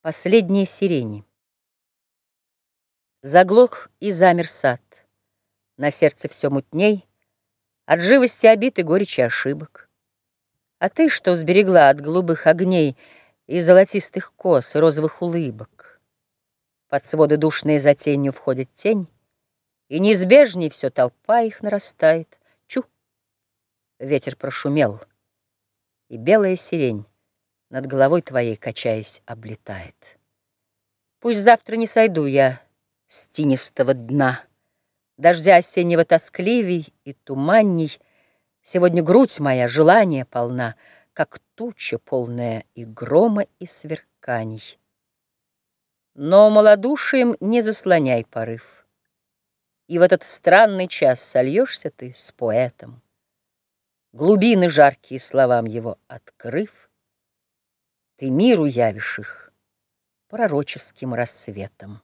Последние сирени. Заглох и замер сад. На сердце все мутней, От живости обид и горечи ошибок. А ты, что сберегла от голубых огней И золотистых кос, и розовых улыбок. Под своды душные за тенью входит тень, И неизбежней все толпа их нарастает. Чу! Ветер прошумел, и белая сирень над головой твоей, качаясь, облетает. Пусть завтра не сойду я с тинистого дна, Дождя осеннего тоскливей и туманней, Сегодня грудь моя желание полна, Как туча, полная и грома, и сверканий. Но малодушием не заслоняй порыв, И в этот странный час сольешься ты с поэтом, Глубины жаркие словам его открыв, ты миру явишь их пророческим рассветом.